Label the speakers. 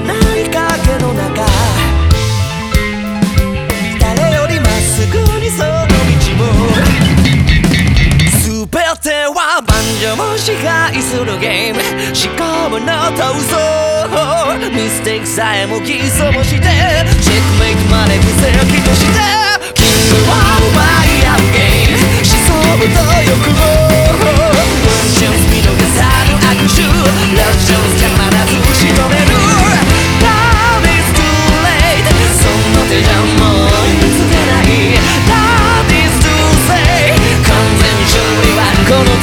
Speaker 1: ない影の中。誰よりまっすぐにその道を全ては万丈を支配するゲーム。思考の闘争ミステイクさえも偽装もして。チェックメイクト gonna